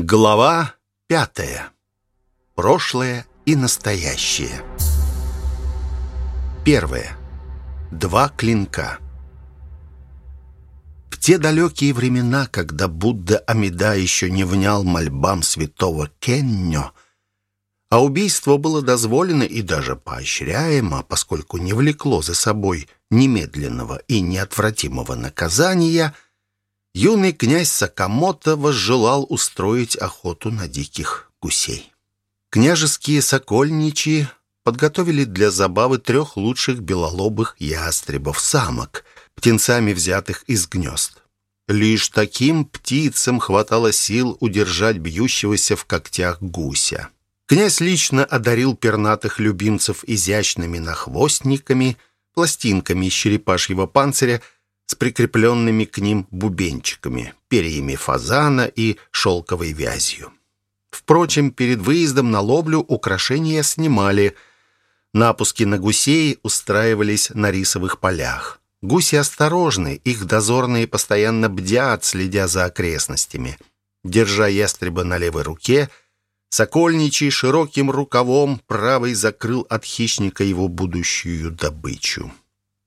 Глава пятая. Прошлое и настоящее. Первое. Два клинка. В те далекие времена, когда Будда Амида еще не внял мольбам святого Кеннё, а убийство было дозволено и даже поощряемо, поскольку не влекло за собой немедленного и неотвратимого наказания – юный князь Сакамото возжелал устроить охоту на диких гусей. Княжеские сокольничьи подготовили для забавы трех лучших белолобых ястребов-самок, птенцами взятых из гнезд. Лишь таким птицам хватало сил удержать бьющегося в когтях гуся. Князь лично одарил пернатых любимцев изящными нахвостниками, пластинками из черепашьего панциря, с прикрепленными к ним бубенчиками, перьями фазана и шелковой вязью. Впрочем, перед выездом на ловлю украшения снимали. Напуски на гусей устраивались на рисовых полях. Гуси осторожны, их дозорные постоянно бдят, следя за окрестностями. Держа ястреба на левой руке, Сокольничий широким рукавом правой закрыл от хищника его будущую добычу.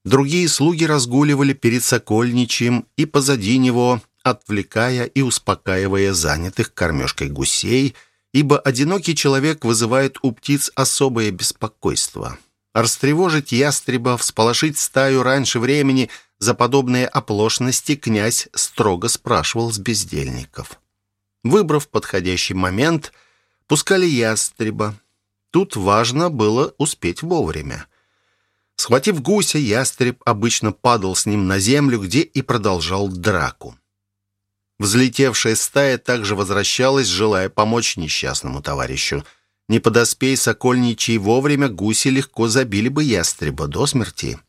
Другие слуги разгуливали перед Сокольничьим и позади него, отвлекая и успокаивая занятых кормежкой гусей, ибо одинокий человек вызывает у птиц особое беспокойство. Растревожить ястреба, всполошить стаю раньше времени за подобные оплошности князь строго спрашивал с бездельников. Выбрав подходящий момент, пускали ястреба. Тут важно было успеть вовремя. Схватив гуся, ястреб обычно падал с ним на землю, где и продолжал драку. Взлетевшая стая также возвращалась, желая помочь несчастному товарищу. Не подоспей сокольничий вовремя, гуси легко забили бы ястреба до смерти.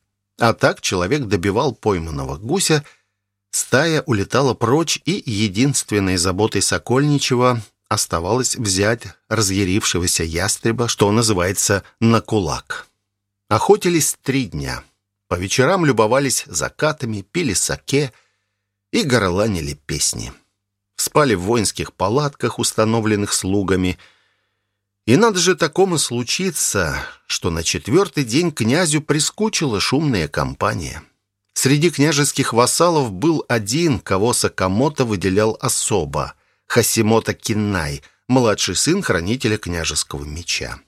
А так человек добивал пойманного гуся, стая улетала прочь, и единственной заботой сокольничего оставалось взять разъярившегося ястреба, что называется, на кулак. Охотились три дня. По вечерам любовались закатами, пили саке и горланили песни. Спали в воинских палатках, установленных слугами. И надо же такому случиться, что на четвертый день князю прискучила шумная компания. Среди княжеских вассалов был один, кого Сакамото выделял особо — Хасимото Кинай, младший сын хранителя княжеского меча.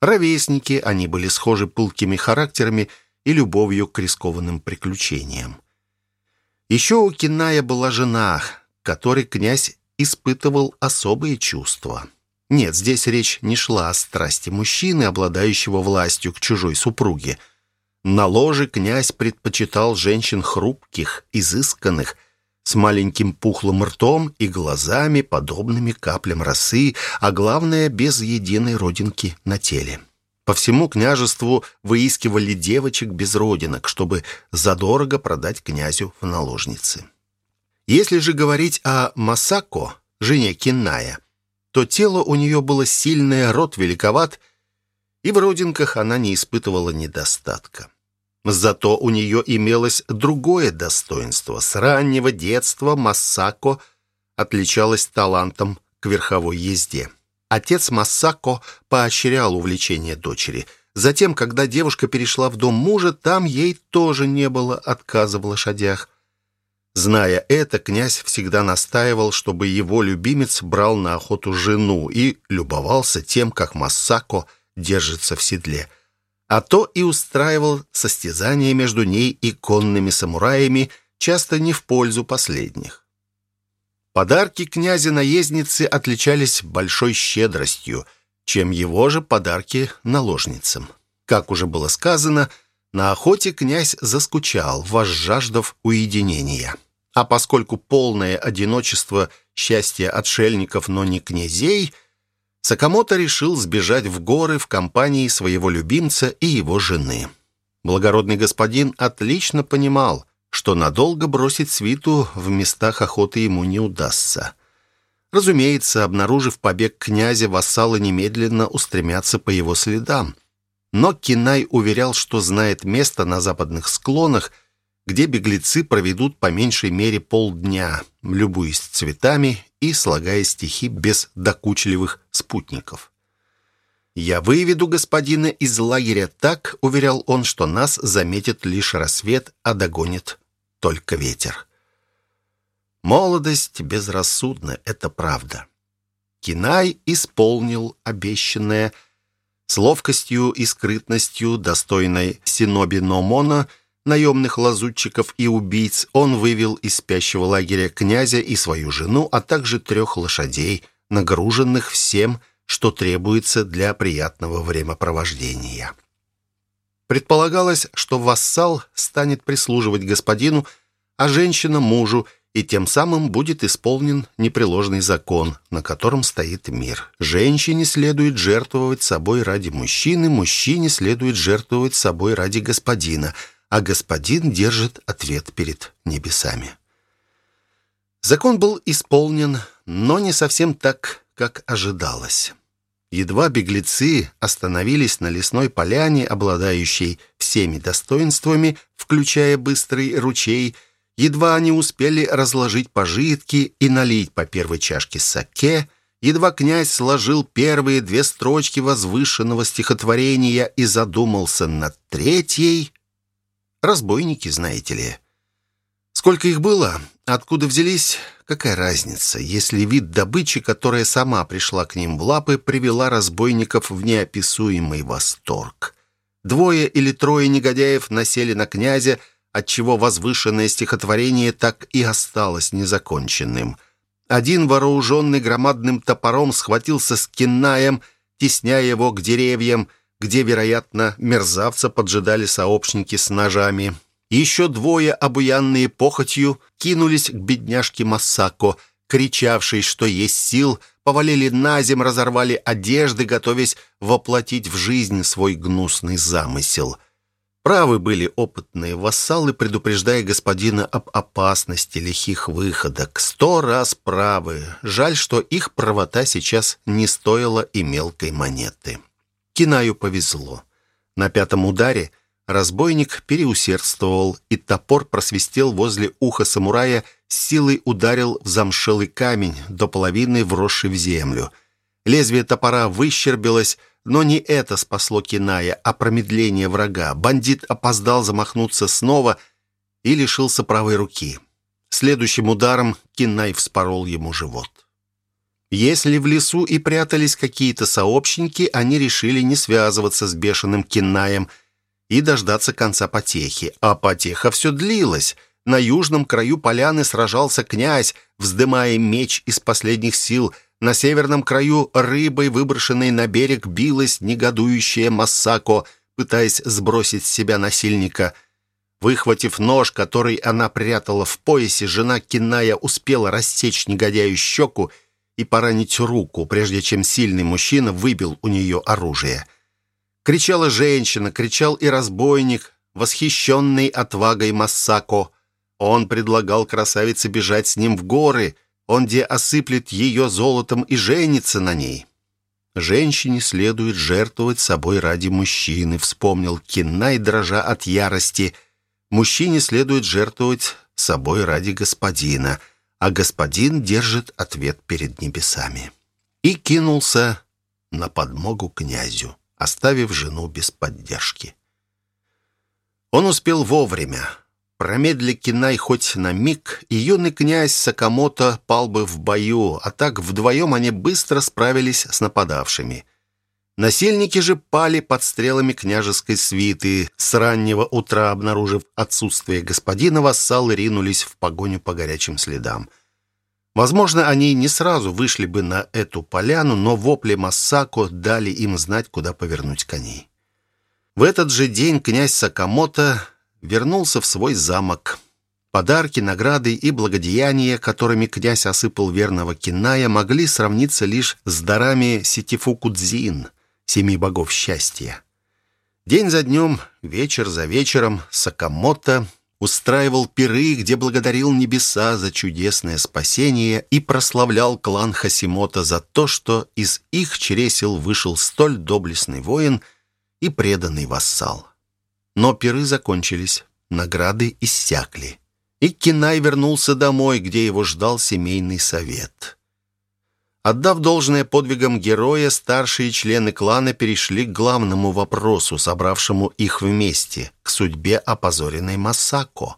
Ровесники, они были схожи пылкими характерами и любовью к рискованным приключениям. Еще у Киная была жена, которой князь испытывал особые чувства. Нет, здесь речь не шла о страсти мужчины, обладающего властью к чужой супруге. На ложе князь предпочитал женщин хрупких, изысканных, с маленьким пухлым ртом и глазами, подобными каплям росы, а главное, без единой родинки на теле. По всему княжеству выискивали девочек без родинок, чтобы задорого продать князю в наложницы. Если же говорить о Масако, жене Кинная, то тело у нее было сильное, рот великоват, и в родинках она не испытывала недостатка. Зато у нее имелось другое достоинство. С раннего детства Массако отличалась талантом к верховой езде. Отец Массако поощрял увлечение дочери. Затем, когда девушка перешла в дом мужа, там ей тоже не было отказа в лошадях. Зная это, князь всегда настаивал, чтобы его любимец брал на охоту жену и любовался тем, как Массако держится в седле – а то и устраивал состязания между ней и конными самураями, часто не в пользу последних. Подарки князя-наездницы отличались большой щедростью, чем его же подарки наложницам. Как уже было сказано, на охоте князь заскучал, возжаждав уединения. А поскольку полное одиночество – счастье отшельников, но не князей – Сакамото решил сбежать в горы в компании своего любимца и его жены. Благородный господин отлично понимал, что надолго бросить свиту в местах охоты ему не удастся. Разумеется, обнаружив побег князя, вассалы немедленно устремятся по его следам. Но Кинай уверял, что знает место на западных склонах, где беглецы проведут по меньшей мере полдня, любуясь цветами и слагая стихи без докучливых спутников. «Я выведу господина из лагеря так, — уверял он, — что нас заметит лишь рассвет, а догонит только ветер». Молодость безрассудна, это правда. Кинай исполнил обещанное с ловкостью и скрытностью, достойной Синоби Номона, наемных лазутчиков и убийц, он вывел из спящего лагеря князя и свою жену, а также трех лошадей, нагруженных всем, что требуется для приятного времяпровождения. Предполагалось, что вассал станет прислуживать господину, а женщина – мужу, и тем самым будет исполнен непреложный закон, на котором стоит мир. Женщине следует жертвовать собой ради мужчины, мужчине следует жертвовать собой ради господина, а господин держит ответ перед небесами. Закон был исполнен, но не совсем так, как ожидалось. Едва беглецы остановились на лесной поляне, обладающей всеми достоинствами, включая быстрый ручей, едва они успели разложить пожитки и налить по первой чашке саке, едва князь сложил первые две строчки возвышенного стихотворения и задумался над третьей. Разбойники, знаете ли. Сколько их было? Откуда взялись? Какая разница, если вид добычи, которая сама пришла к ним в лапы, привела разбойников в неописуемый восторг? Двое или трое негодяев насели на князя, отчего возвышенное стихотворение так и осталось незаконченным. Один, вооруженный громадным топором, схватился с кинаем, тесняя его к деревьям, где, вероятно, мерзавца поджидали сообщники с ножами. Еще двое, обуянные похотью, кинулись к бедняжке Массако, кричавшей, что есть сил, повалили на земь, разорвали одежды, готовясь воплотить в жизнь свой гнусный замысел. Правы были опытные вассалы, предупреждая господина об опасности лихих выходок. Сто раз правы. Жаль, что их правота сейчас не стоила и мелкой монеты. Кинаю повезло. На пятом ударе — Разбойник переусердствовал, и топор просвистел возле уха самурая, силой ударил в замшелый камень, до половины вросший в землю. Лезвие топора выщербилось, но не это спасло Киная, а промедление врага. Бандит опоздал замахнуться снова и лишился правой руки. Следующим ударом Кинай вспорол ему живот. Если в лесу и прятались какие-то сообщники, они решили не связываться с бешеным Кинаем – и дождаться конца потехи. А потеха все длилась. На южном краю поляны сражался князь, вздымая меч из последних сил. На северном краю рыбой, выброшенной на берег, билась негодующая Массако, пытаясь сбросить с себя насильника. Выхватив нож, который она прятала в поясе, жена Киная успела рассечь негодяю щеку и поранить руку, прежде чем сильный мужчина выбил у нее оружие. Кричала женщина, кричал и разбойник, восхищенный отвагой Массако. Он предлагал красавице бежать с ним в горы, он где осыплет ее золотом и женится на ней. Женщине следует жертвовать собой ради мужчины, вспомнил Кинай, дрожа от ярости. Мужчине следует жертвовать собой ради господина, а господин держит ответ перед небесами. И кинулся на подмогу князю оставив жену без поддержки. Он успел вовремя. Промедли Кинай хоть на миг, и юный князь Сакамото пал бы в бою, а так вдвоем они быстро справились с нападавшими. Насильники же пали под стрелами княжеской свиты. С раннего утра, обнаружив отсутствие господина, вассалы ринулись в погоню по горячим следам. Возможно, они не сразу вышли бы на эту поляну, но вопли Массако дали им знать, куда повернуть коней. В этот же день князь Сакамото вернулся в свой замок. Подарки, награды и благодеяния, которыми князь осыпал верного Киная, могли сравниться лишь с дарами Ситифукудзин, семи богов счастья. День за днем, вечер за вечером Сакамото устраивал пиры, где благодарил небеса за чудесное спасение и прославлял клан Хасимота за то, что из их чресел вышел столь доблестный воин и преданный вассал. Но пиры закончились. награды иссякли. И Кинай вернулся домой, где его ждал семейный совет. Отдав должное подвигам героя, старшие члены клана перешли к главному вопросу, собравшему их вместе, к судьбе опозоренной Масако.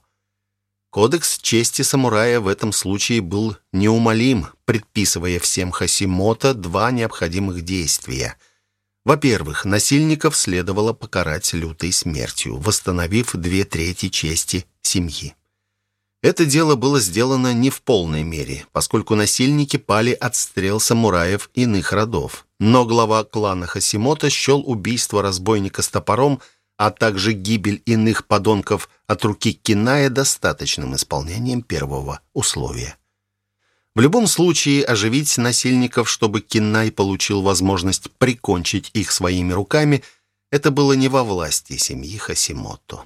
Кодекс чести самурая в этом случае был неумолим, предписывая всем Хасимото два необходимых действия. Во-первых, насильников следовало покарать лютой смертью, восстановив две трети чести семьи. Это дело было сделано не в полной мере, поскольку насильники пали от стрел самураев иных родов. Но глава клана Хасимото счел убийство разбойника с топором, а также гибель иных подонков от руки Киная достаточным исполнением первого условия. В любом случае, оживить насильников, чтобы Кинай получил возможность прикончить их своими руками, это было не во власти семьи Хасимото.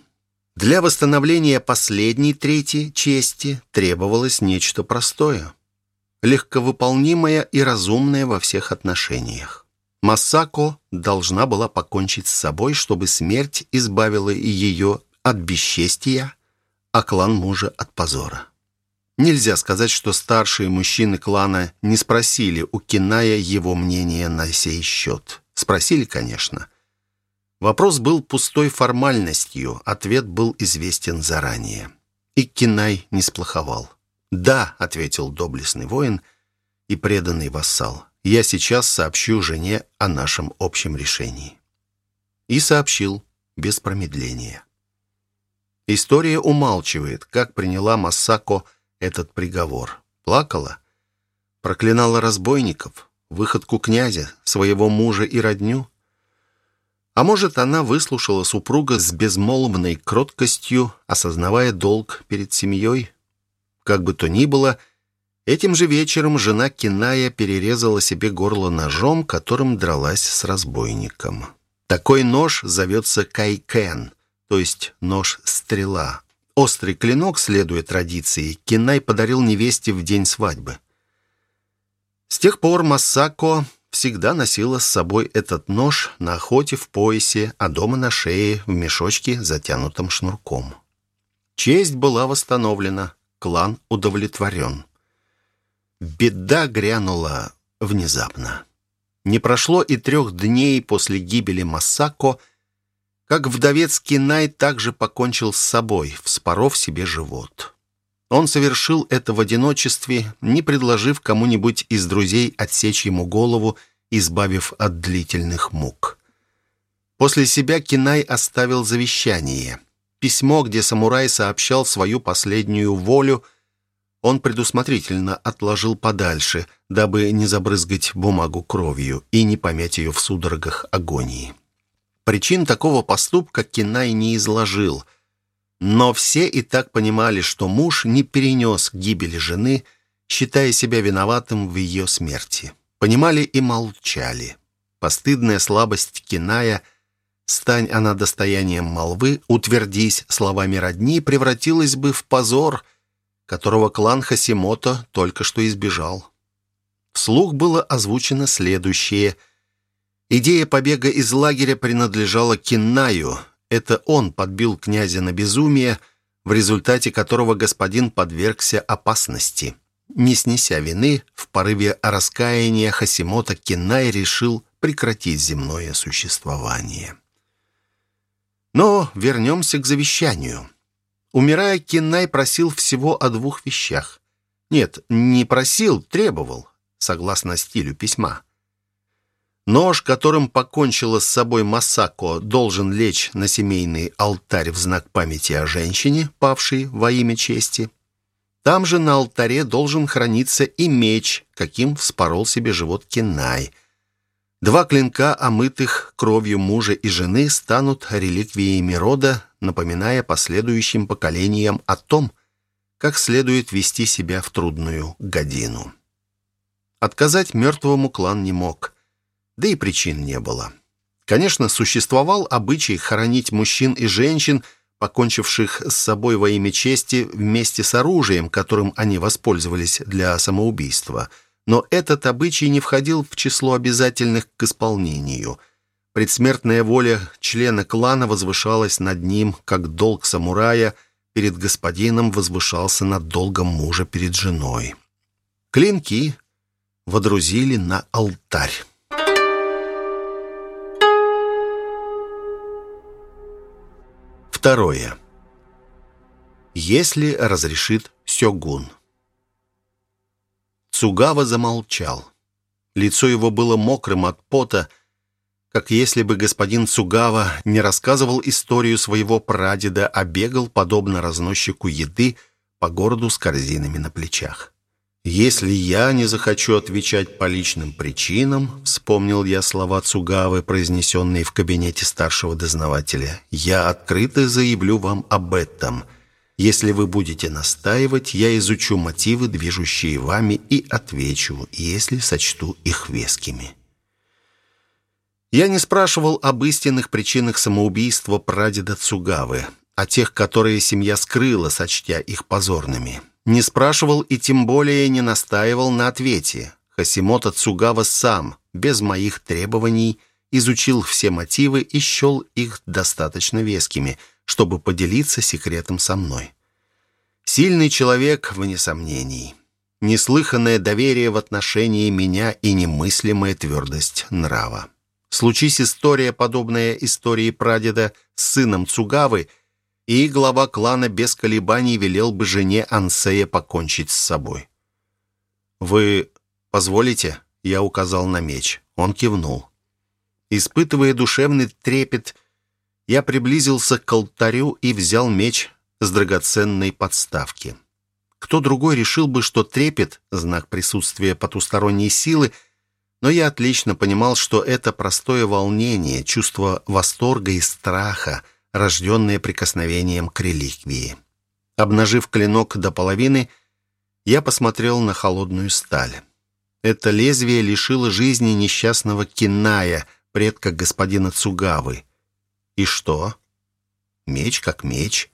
Для восстановления последней трети чести требовалось нечто простое, легковыполнимое и разумное во всех отношениях. Масако должна была покончить с собой, чтобы смерть избавила ее от бесчестия, а клан мужа от позора. Нельзя сказать, что старшие мужчины клана не спросили у Киная его мнения на сей счет. Спросили, конечно. Вопрос был пустой формальностью, ответ был известен заранее. И Кинай не сплоховал. «Да», — ответил доблестный воин и преданный вассал, «я сейчас сообщу жене о нашем общем решении». И сообщил без промедления. История умалчивает, как приняла Масако этот приговор. Плакала, проклинала разбойников, выходку князя, своего мужа и родню, а может, она выслушала супруга с безмолвной кроткостью, осознавая долг перед семьей? Как бы то ни было, этим же вечером жена Киная перерезала себе горло ножом, которым дралась с разбойником. Такой нож зовется кайкен, то есть нож-стрела. Острый клинок, следуя традиции, Кинай подарил невесте в день свадьбы. С тех пор Масако всегда носила с собой этот нож на охоте в поясе, а дома на шее в мешочке, затянутом шнурком. Честь была восстановлена, клан удовлетворен. Беда грянула внезапно. Не прошло и трех дней после гибели Масако, как вдовец Кинай также покончил с собой, вспоров себе живот. Он совершил это в одиночестве, не предложив кому-нибудь из друзей отсечь ему голову, избавив от длительных мук. После себя Кинай оставил завещание. Письмо, где самурай сообщал свою последнюю волю, он предусмотрительно отложил подальше, дабы не забрызгать бумагу кровью и не помять ее в судорогах агонии. Причин такого поступка Кинай не изложил – но все и так понимали, что муж не перенес гибели жены, считая себя виноватым в ее смерти. Понимали и молчали. Постыдная слабость Киная, стань она достоянием молвы, утвердись словами родни, превратилась бы в позор, которого клан Хасимото только что избежал. Вслух было озвучено следующее. Идея побега из лагеря принадлежала Кинаю — это он подбил князя на безумие, в результате которого господин подвергся опасности. Не снеся вины, в порыве раскаяния Хасимота Кинай решил прекратить земное существование. Но вернемся к завещанию. Умирая, Кинай просил всего о двух вещах. Нет, не просил, требовал, согласно стилю письма. Нож, которым покончила с собой Масако, должен лечь на семейный алтарь в знак памяти о женщине, павшей во имя чести. Там же на алтаре должен храниться и меч, каким вспорол себе живот Кенай. Два клинка, омытых кровью мужа и жены, станут реликвиями рода, напоминая последующим поколениям о том, как следует вести себя в трудную годину. Отказать мертвому клан не мог да и причин не было. Конечно, существовал обычай хоронить мужчин и женщин, покончивших с собой во имя чести, вместе с оружием, которым они воспользовались для самоубийства. Но этот обычай не входил в число обязательных к исполнению. Предсмертная воля члена клана возвышалась над ним, как долг самурая перед господином возвышался над долгом мужа перед женой. Клинки водрузили на алтарь. Второе. Если разрешит Сёгун. Цугава замолчал. Лицо его было мокрым от пота, как если бы господин Цугава не рассказывал историю своего прадеда, а бегал, подобно разносчику еды, по городу с корзинами на плечах. «Если я не захочу отвечать по личным причинам», вспомнил я слова Цугавы, произнесенные в кабинете старшего дознавателя, «я открыто заявлю вам об этом. Если вы будете настаивать, я изучу мотивы, движущие вами, и отвечу, если сочту их вескими». Я не спрашивал об истинных причинах самоубийства прадеда Цугавы, о тех, которые семья скрыла, сочтя их позорными. Не спрашивал и тем более не настаивал на ответе. Хасимото Цугава сам, без моих требований, изучил все мотивы и счел их достаточно вескими, чтобы поделиться секретом со мной. Сильный человек, вне сомнений. Неслыханное доверие в отношении меня и немыслимая твердость нрава. Случись история, подобная истории прадеда с сыном Цугавы – и глава клана без колебаний велел бы жене Ансея покончить с собой. «Вы позволите?» — я указал на меч. Он кивнул. Испытывая душевный трепет, я приблизился к алтарю и взял меч с драгоценной подставки. Кто другой решил бы, что трепет — знак присутствия потусторонней силы, но я отлично понимал, что это простое волнение, чувство восторга и страха, рожденные прикосновением к реликвии. Обнажив клинок до половины, я посмотрел на холодную сталь. Это лезвие лишило жизни несчастного Киная, предка господина Цугавы. И что? Меч как меч.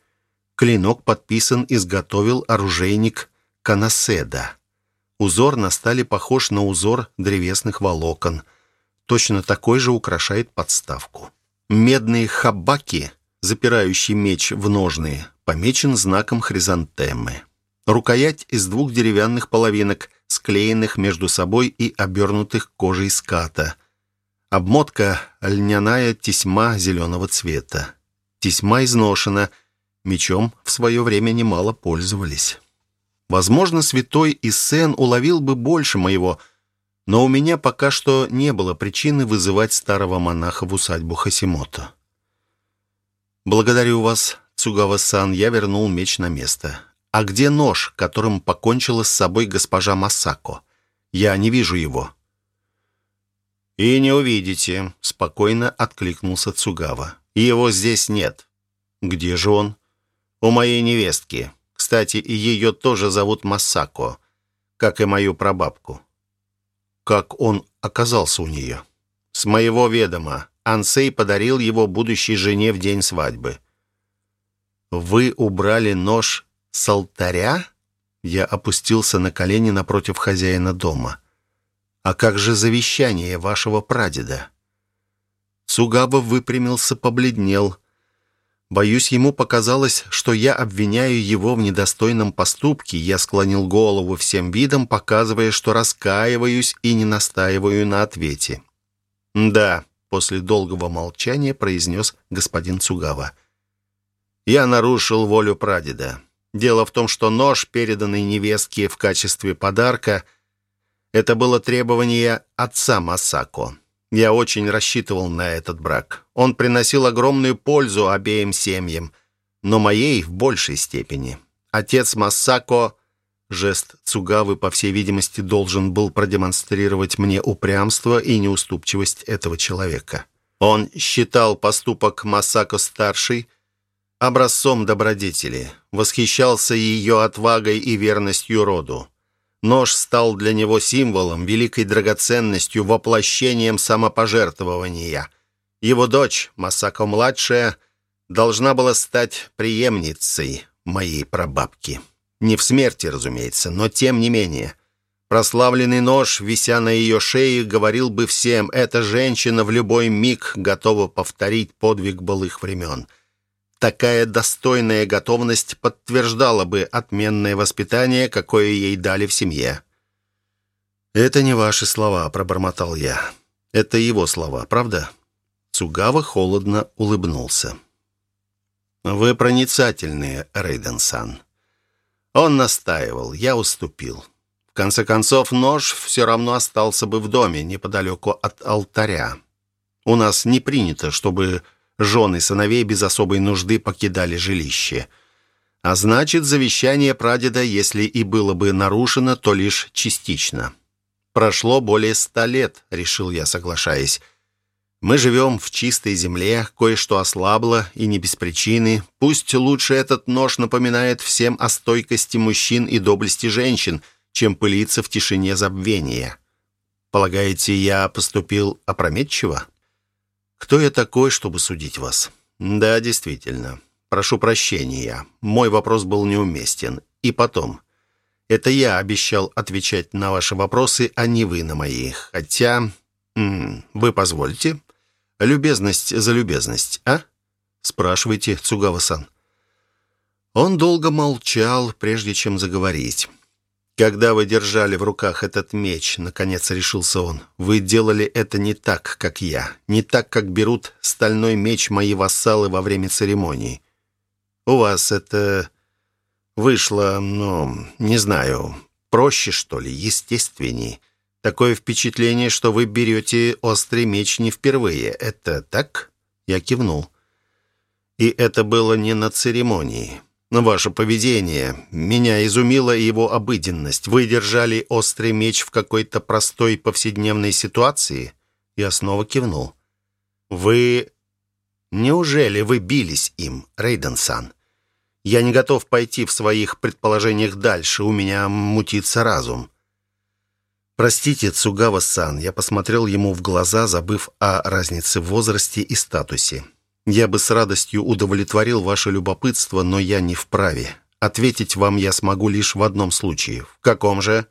Клинок подписан, изготовил оружейник Канаседа. Узор на стали похож на узор древесных волокон. Точно такой же украшает подставку. Медные хабаки запирающий меч в ножные, помечен знаком хризантемы. Рукоять из двух деревянных половинок, склеенных между собой и обернутых кожей ската. Обмотка — льняная тесьма зеленого цвета. Тесьма изношена, мечом в свое время немало пользовались. Возможно, святой Иссен уловил бы больше моего, но у меня пока что не было причины вызывать старого монаха в усадьбу Хасимото. «Благодарю вас, Цугава-сан», я вернул меч на место. «А где нож, которым покончила с собой госпожа Масако? Я не вижу его». «И не увидите», — спокойно откликнулся Цугава. «Его здесь нет». «Где же он?» «У моей невестки. Кстати, ее тоже зовут Масако, как и мою прабабку». «Как он оказался у нее?» «С моего ведома. Ансей подарил его будущей жене в день свадьбы. «Вы убрали нож с алтаря?» Я опустился на колени напротив хозяина дома. «А как же завещание вашего прадеда?» Сугаба выпрямился, побледнел. Боюсь, ему показалось, что я обвиняю его в недостойном поступке. Я склонил голову всем видом, показывая, что раскаиваюсь и не настаиваю на ответе. «Да, после долгого молчания произнес господин Цугава. «Я нарушил волю прадеда. Дело в том, что нож, переданный невестке в качестве подарка, это было требование отца Масако. Я очень рассчитывал на этот брак. Он приносил огромную пользу обеим семьям, но моей в большей степени. Отец Масако Жест Цугавы, по всей видимости, должен был продемонстрировать мне упрямство и неуступчивость этого человека. Он считал поступок Масако-старший образцом добродетели, восхищался ее отвагой и верностью роду. Нож стал для него символом, великой драгоценностью, воплощением самопожертвования. Его дочь, Масако-младшая, должна была стать преемницей моей прабабки. Не в смерти, разумеется, но тем не менее. Прославленный нож, вися на ее шее, говорил бы всем, эта женщина в любой миг готова повторить подвиг былых времен. Такая достойная готовность подтверждала бы отменное воспитание, какое ей дали в семье. «Это не ваши слова», — пробормотал я. «Это его слова, правда?» Цугава холодно улыбнулся. «Вы проницательные, Рейден-сан». Он настаивал, я уступил конце концов, нож все равно остался бы в доме, неподалеку от алтаря. У нас не принято, чтобы жены сыновей без особой нужды покидали жилище. А значит, завещание прадеда, если и было бы нарушено, то лишь частично. Прошло более ста лет, решил я, соглашаясь. Мы живем в чистой земле, кое-что ослабло, и не без причины. Пусть лучше этот нож напоминает всем о стойкости мужчин и доблести женщин — чем пылиться в тишине забвения. Полагаете, я поступил опрометчиво? Кто я такой, чтобы судить вас? Да, действительно. Прошу прощения. Мой вопрос был неуместен. И потом. Это я обещал отвечать на ваши вопросы, а не вы на мои. Хотя... Вы позволите? Любезность за любезность, а? Спрашивайте, Цугава-сан. Он долго молчал, прежде чем заговорить. «Когда вы держали в руках этот меч, — наконец решился он, — вы делали это не так, как я, не так, как берут стальной меч мои вассалы во время церемонии. У вас это вышло, ну, не знаю, проще, что ли, естественней. Такое впечатление, что вы берете острый меч не впервые. Это так?» Я кивнул. «И это было не на церемонии». Ваше поведение. Меня изумила его обыденность. Вы держали острый меч в какой-то простой повседневной ситуации?» Я снова кивнул. «Вы... Неужели вы бились им, Рейден-сан? Я не готов пойти в своих предположениях дальше. У меня мутится разум». «Простите, Цугава-сан», я посмотрел ему в глаза, забыв о разнице в возрасте и статусе. Я бы с радостью удовлетворил ваше любопытство, но я не вправе. Ответить вам я смогу лишь в одном случае. В каком же?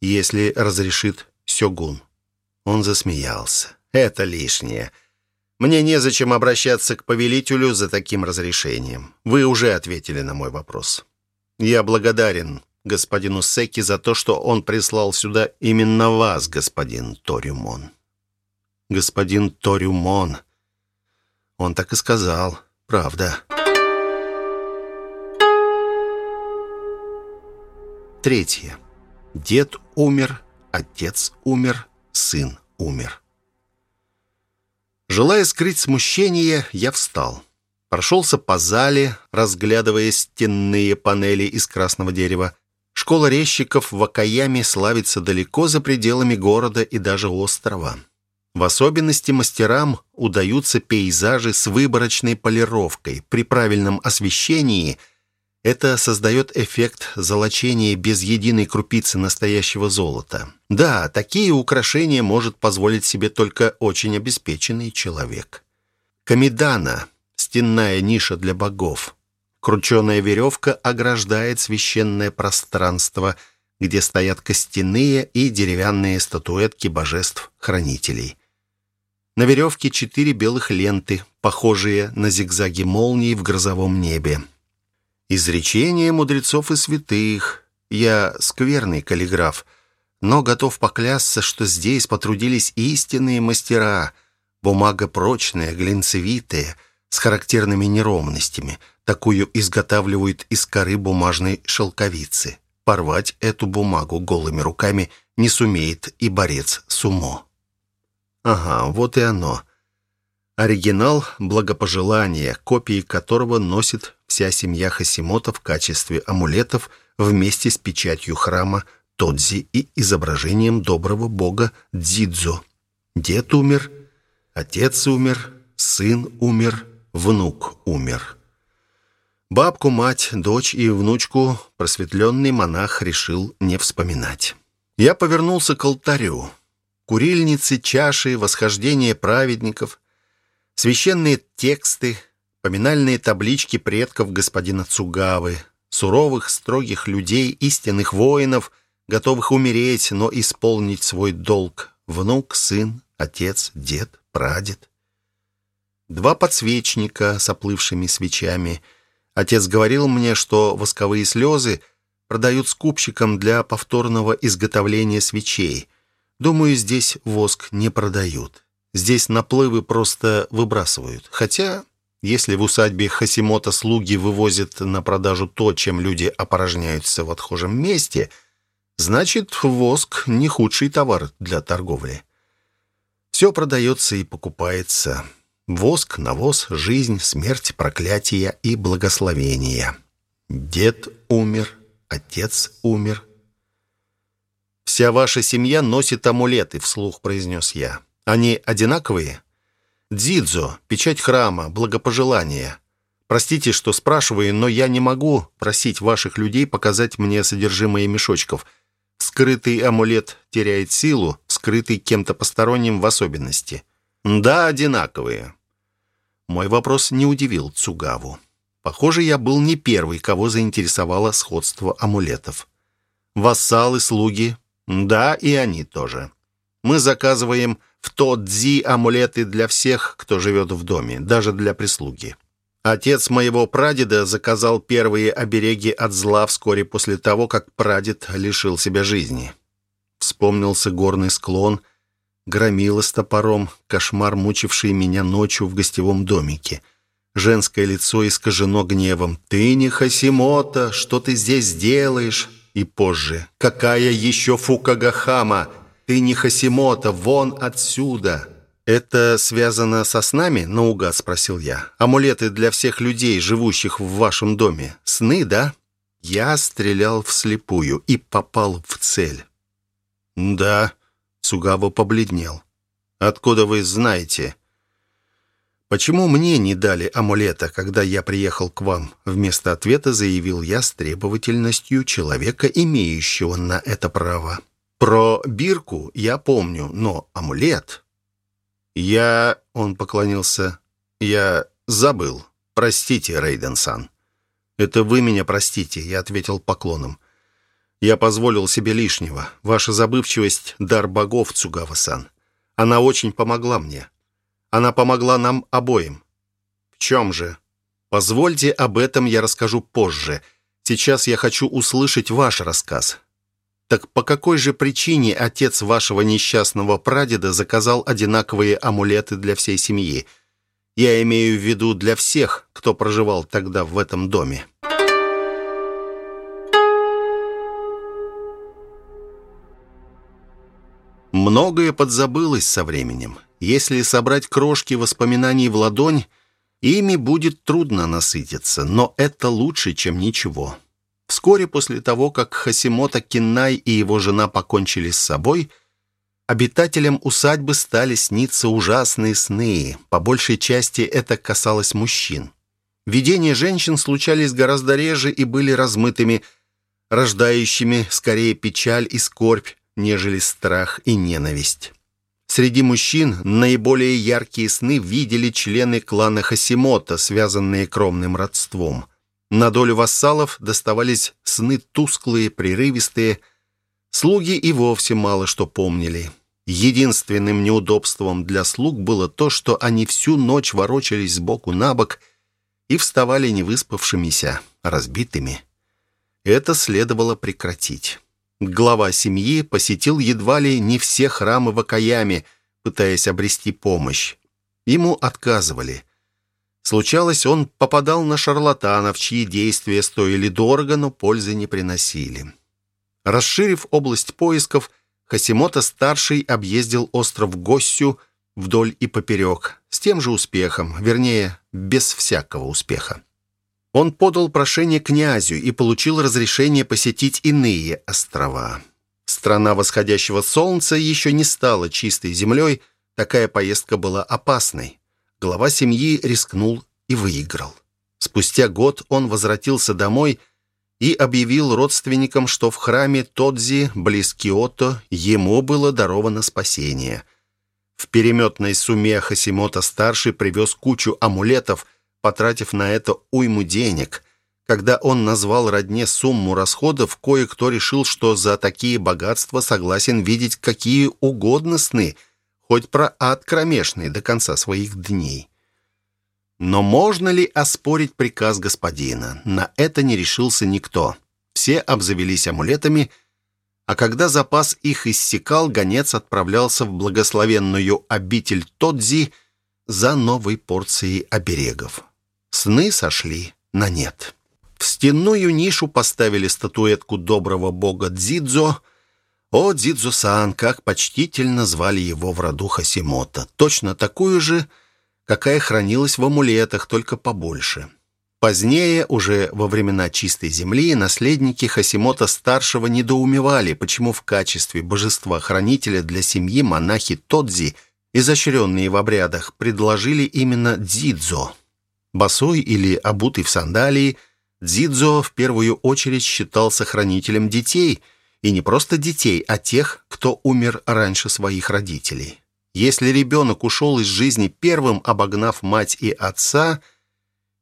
Если разрешит Сёгун. Он засмеялся. Это лишнее. Мне незачем обращаться к повелителю за таким разрешением. Вы уже ответили на мой вопрос. Я благодарен господину Секи за то, что он прислал сюда именно вас, господин Торюмон. Господин Торюмон... Он так и сказал. Правда. Третье. Дед умер, отец умер, сын умер. Желая скрыть смущение, я встал. Прошелся по зале, разглядывая стенные панели из красного дерева. Школа резчиков в Акаяме славится далеко за пределами города и даже острова. В особенности мастерам удаются пейзажи с выборочной полировкой. При правильном освещении это создает эффект золочения без единой крупицы настоящего золота. Да, такие украшения может позволить себе только очень обеспеченный человек. Камидана – стенная ниша для богов. Крученая веревка ограждает священное пространство, где стоят костяные и деревянные статуэтки божеств-хранителей – на веревке четыре белых ленты, похожие на зигзаги молнии в грозовом небе. Изречение мудрецов и святых. Я скверный каллиграф, но готов поклясться, что здесь потрудились истинные мастера. Бумага прочная, глинцевитая, с характерными неровностями. Такую изготавливают из коры бумажной шелковицы. Порвать эту бумагу голыми руками не сумеет и борец сумо. Ага, вот и оно. Оригинал благопожелания, копии которого носит вся семья Хасимота в качестве амулетов вместе с печатью храма Тодзи и изображением доброго бога Дзидзо. Дед умер, отец умер, сын умер, внук умер. Бабку, мать, дочь и внучку просветленный монах решил не вспоминать. Я повернулся к алтарю курильницы, чаши, восхождение праведников, священные тексты, поминальные таблички предков господина Цугавы, суровых, строгих людей, истинных воинов, готовых умереть, но исполнить свой долг. Внук, сын, отец, дед, прадед. Два подсвечника с оплывшими свечами. Отец говорил мне, что восковые слезы продают скупщикам для повторного изготовления свечей. Думаю, здесь воск не продают. Здесь наплывы просто выбрасывают. Хотя, если в усадьбе Хасимота слуги вывозят на продажу то, чем люди опорожняются в отхожем месте, значит, воск не худший товар для торговли. Все продается и покупается. Воск, навоз, жизнь, смерть, проклятие и благословение. Дед умер, отец умер. «Вся ваша семья носит амулеты», — вслух произнес я. «Они одинаковые?» «Дзидзо, печать храма, благопожелание. Простите, что спрашиваю, но я не могу просить ваших людей показать мне содержимое мешочков. Скрытый амулет теряет силу, скрытый кем-то посторонним в особенности. Да, одинаковые. Мой вопрос не удивил Цугаву. Похоже, я был не первый, кого заинтересовало сходство амулетов. Вассалы, слуги. Да, и они тоже. Мы заказываем в Тодзи амулеты для всех, кто живет в доме, даже для прислуги. Отец моего прадеда заказал первые обереги от зла вскоре после того, как прадед лишил себя жизни. Вспомнился горный склон, громила с топором, кошмар, мучивший меня ночью в гостевом домике. Женское лицо искажено гневом. «Ты не Хасимота, что ты здесь делаешь?» И позже. «Какая еще Фукагахама? Ты не Хасимота, вон отсюда!» «Это связано со снами?» — наугад спросил я. «Амулеты для всех людей, живущих в вашем доме. Сны, да?» Я стрелял вслепую и попал в цель. «Да», — Сугава побледнел. «Откуда вы знаете?» «Почему мне не дали амулета, когда я приехал к вам?» Вместо ответа заявил я с требовательностью человека, имеющего на это право. «Про бирку я помню, но амулет...» «Я...» — он поклонился. «Я забыл. Простите, Рейден-сан». «Это вы меня простите», — я ответил поклоном. «Я позволил себе лишнего. Ваша забывчивость — дар богов, Цугава-сан. Она очень помогла мне. Она помогла нам обоим». «В чем же?» «Позвольте, об этом я расскажу позже. Сейчас я хочу услышать ваш рассказ. Так по какой же причине отец вашего несчастного прадеда заказал одинаковые амулеты для всей семьи? Я имею в виду для всех, кто проживал тогда в этом доме. Многое подзабылось со временем. Если собрать крошки воспоминаний в ладонь, ими будет трудно насытиться, но это лучше, чем ничего. Вскоре после того, как Хасимота Киннай и его жена покончили с собой, обитателям усадьбы стали сниться ужасные сны. По большей части это касалось мужчин. Видения женщин случались гораздо реже и были размытыми, рождающими скорее печаль и скорбь, нежели страх и ненависть. Среди мужчин наиболее яркие сны видели члены клана Хасимота, связанные кровным родством – на долю вассалов доставались сны тусклые, прерывистые. Слуги и вовсе мало что помнили. Единственным неудобством для слуг было то, что они всю ночь ворочались сбоку на бок и вставали невыспавшимися, разбитыми. Это следовало прекратить. Глава семьи посетил едва ли не все храмы в Акаяме, пытаясь обрести помощь. Ему отказывали – Случалось, он попадал на шарлатанов, чьи действия стоили дорого, но пользы не приносили. Расширив область поисков, Хасимото-старший объездил остров Госсю вдоль и поперек, с тем же успехом, вернее, без всякого успеха. Он подал прошение князю и получил разрешение посетить иные острова. Страна восходящего солнца еще не стала чистой землей, такая поездка была опасной. Глава семьи рискнул и выиграл. Спустя год он возвратился домой и объявил родственникам, что в храме Тодзи, близ Киото, ему было даровано спасение. В переметной сумме Хасимото-старший привез кучу амулетов, потратив на это уйму денег. Когда он назвал родне сумму расходов, кое-кто решил, что за такие богатства согласен видеть какие угодно сны, хоть про ад кромешный до конца своих дней. Но можно ли оспорить приказ господина? На это не решился никто. Все обзавелись амулетами, а когда запас их иссякал, гонец отправлялся в благословенную обитель Тодзи за новой порцией оберегов. Сны сошли на нет. В стенную нишу поставили статуэтку доброго бога Дзидзо. О, Дзидзо-сан, как почтительно звали его в роду Хасимота. Точно такую же, какая хранилась в амулетах, только побольше. Позднее, уже во времена чистой земли, наследники Хасимота-старшего недоумевали, почему в качестве божества-хранителя для семьи монахи Тодзи, изощренные в обрядах, предложили именно Дзидзо. Босой или обутый в сандалии – Дзидзо в первую очередь считался хранителем детей, и не просто детей, а тех, кто умер раньше своих родителей. Если ребенок ушел из жизни первым, обогнав мать и отца,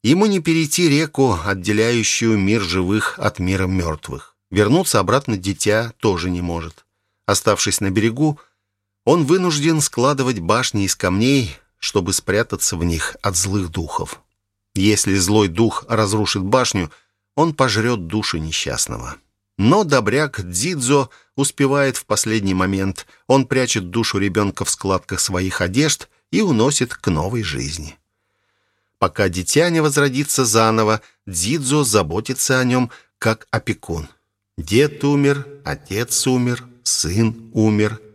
ему не перейти реку, отделяющую мир живых от мира мертвых. Вернуться обратно дитя тоже не может. Оставшись на берегу, он вынужден складывать башни из камней, чтобы спрятаться в них от злых духов. Если злой дух разрушит башню, он пожрет душу несчастного. Но добряк Дзидзо успевает в последний момент. Он прячет душу ребенка в складках своих одежд и уносит к новой жизни. Пока дитя не возродится заново, Дзидзо заботится о нем как опекун. Дед умер, отец умер, сын умер –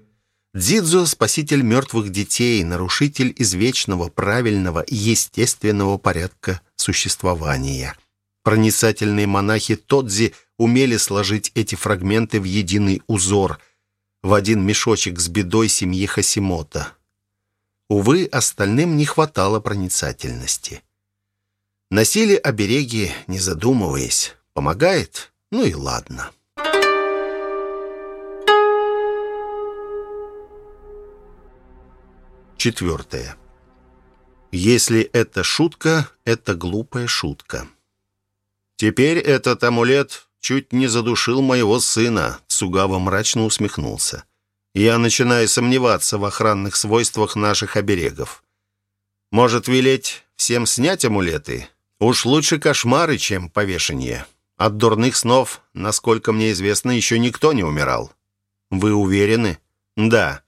Дзидзо – спаситель мертвых детей, нарушитель извечного, правильного и естественного порядка существования. Проницательные монахи Тодзи умели сложить эти фрагменты в единый узор, в один мешочек с бедой семьи Хасимота. Увы, остальным не хватало проницательности. Носили обереги, не задумываясь. Помогает? Ну и ладно. Четвертое. Если это шутка, это глупая шутка. Теперь этот амулет чуть не задушил моего сына, Цугава мрачно усмехнулся. Я начинаю сомневаться в охранных свойствах наших оберегов. Может, велеть всем снять амулеты? Уж лучше кошмары, чем повешение. От дурных снов, насколько мне известно, еще никто не умирал. Вы уверены? Да.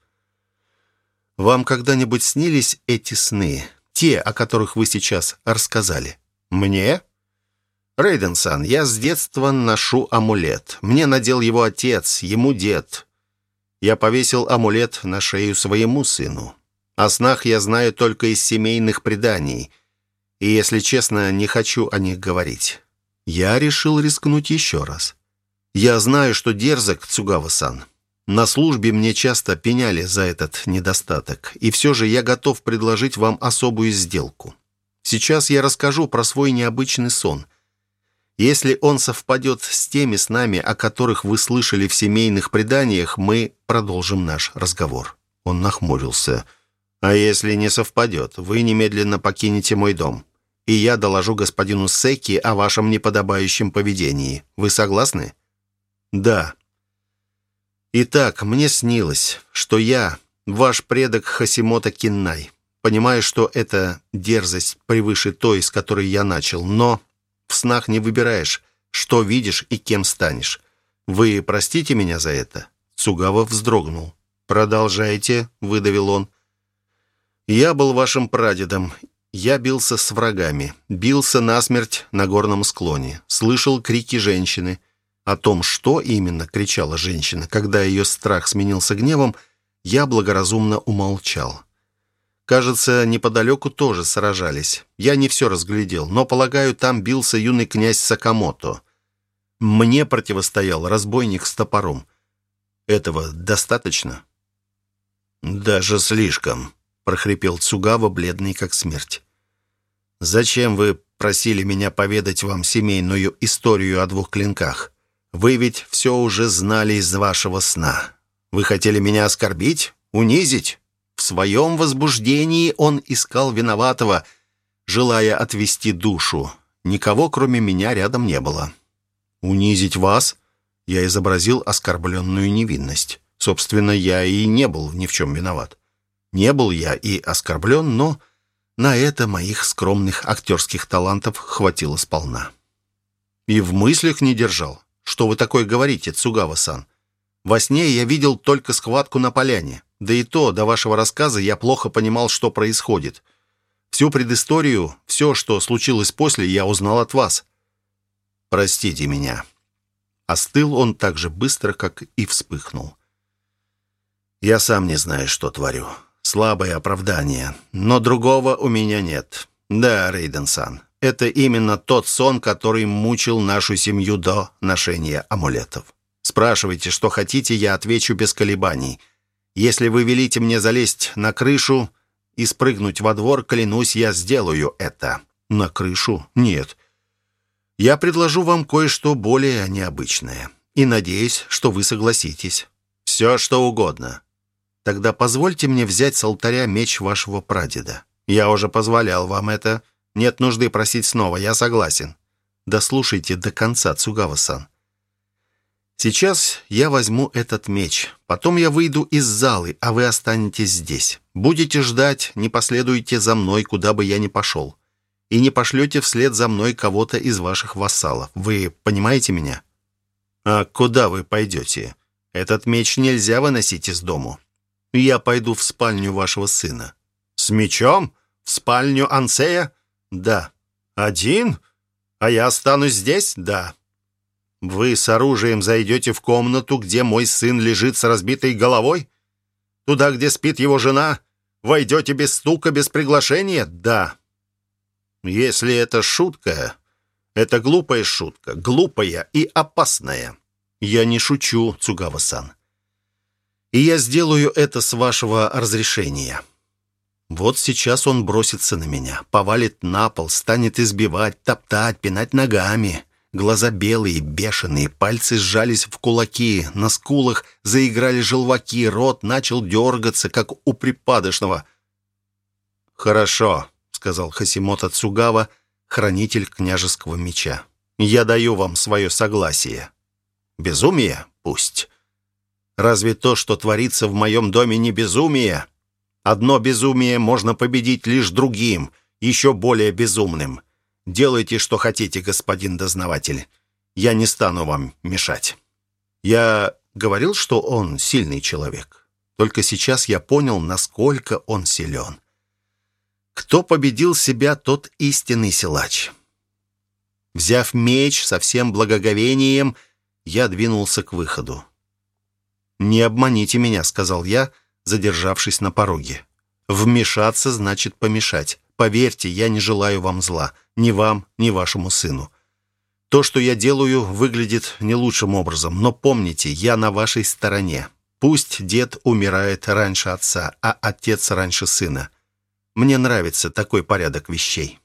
Вам когда-нибудь снились эти сны? Те, о которых вы сейчас рассказали? Мне? Рейден-сан, я с детства ношу амулет. Мне надел его отец, ему дед. Я повесил амулет на шею своему сыну. О снах я знаю только из семейных преданий. И, если честно, не хочу о них говорить. Я решил рискнуть еще раз. Я знаю, что дерзок, Цугава-сан. На службе мне часто пеняли за этот недостаток, и все же я готов предложить вам особую сделку. Сейчас я расскажу про свой необычный сон. Если он совпадет с теми снами, о которых вы слышали в семейных преданиях, мы продолжим наш разговор». Он нахмурился. «А если не совпадет, вы немедленно покинете мой дом, и я доложу господину Секи о вашем неподобающем поведении. Вы согласны?» «Да», Итак, мне снилось, что я, ваш предок Хасимота Киннай, понимаю, что это дерзость превыше той, с которой я начал, но в снах не выбираешь, что видишь и кем станешь. Вы простите меня за это?» Цугава вздрогнул. «Продолжайте», — выдавил он. «Я был вашим прадедом. Я бился с врагами. Бился насмерть на горном склоне. Слышал крики женщины. О том, что именно кричала женщина, когда ее страх сменился гневом, я благоразумно умолчал. Кажется, неподалеку тоже сражались. Я не все разглядел, но, полагаю, там бился юный князь Сакамото. Мне противостоял разбойник с топором. Этого достаточно? «Даже слишком», — прохрипел Цугава, бледный как смерть. «Зачем вы просили меня поведать вам семейную историю о двух клинках? Вы ведь все уже знали из вашего сна. Вы хотели меня оскорбить, унизить? В своем возбуждении он искал виноватого, желая отвести душу. Никого, кроме меня, рядом не было. «Унизить вас?» Я изобразил оскорбленную невинность. Собственно, я и не был ни в чем виноват. Не был я и оскорблен, но на это моих скромных актерских талантов хватило сполна. И в мыслях не держал. Что вы такое говорите, Цугава-сан? Во сне я видел только схватку на поляне. Да и то, до вашего рассказа я плохо понимал, что происходит. Всю предысторию, все, что случилось после, я узнал от вас. Простите меня. Остыл он так же быстро, как и вспыхнул. Я сам не знаю, что творю. Слабое оправдание. Но другого у меня нет. Да, Рейден-сан, это именно тот сон, который мучил нашу семью до ношения амулетов. Спрашивайте, что хотите, я отвечу без колебаний. Если вы велите мне залезть на крышу и спрыгнуть во двор, клянусь, я сделаю это. На крышу? Нет. Я предложу вам кое-что более необычное. И надеюсь, что вы согласитесь. Все, что угодно. Тогда позвольте мне взять с алтаря меч вашего прадеда. Я уже позволял вам это. Нет нужды просить снова, я согласен. Дослушайте до конца, Цугава-сан. Сейчас я возьму этот меч. Потом я выйду из залы, а вы останетесь здесь. Будете ждать, не последуйте за мной, куда бы я ни пошел и не пошлете вслед за мной кого-то из ваших вассалов. Вы понимаете меня? А куда вы пойдете? Этот меч нельзя выносить из дому. Я пойду в спальню вашего сына. С мечом? В спальню Ансея? Да. Один? А я останусь здесь? Да. Вы с оружием зайдете в комнату, где мой сын лежит с разбитой головой? Туда, где спит его жена? Войдете без стука, без приглашения? Да. Если это шутка, это глупая шутка, глупая и опасная. Я не шучу, Цугава-сан. И я сделаю это с вашего разрешения. Вот сейчас он бросится на меня, повалит на пол, станет избивать, топтать, пинать ногами. Глаза белые, бешеные, пальцы сжались в кулаки, на скулах заиграли желваки, рот начал дергаться, как у припадочного. «Хорошо», сказал Хасимото Цугава, хранитель княжеского меча. «Я даю вам свое согласие». «Безумие? Пусть. Разве то, что творится в моем доме, не безумие? Одно безумие можно победить лишь другим, еще более безумным. Делайте, что хотите, господин дознаватель. Я не стану вам мешать». Я говорил, что он сильный человек. Только сейчас я понял, насколько он силен. Кто победил себя, тот истинный силач. Взяв меч со всем благоговением, я двинулся к выходу. «Не обманите меня», — сказал я, задержавшись на пороге. «Вмешаться значит помешать. Поверьте, я не желаю вам зла. Ни вам, ни вашему сыну. То, что я делаю, выглядит не лучшим образом, но помните, я на вашей стороне. Пусть дед умирает раньше отца, а отец раньше сына. Мне нравится такой порядок вещей.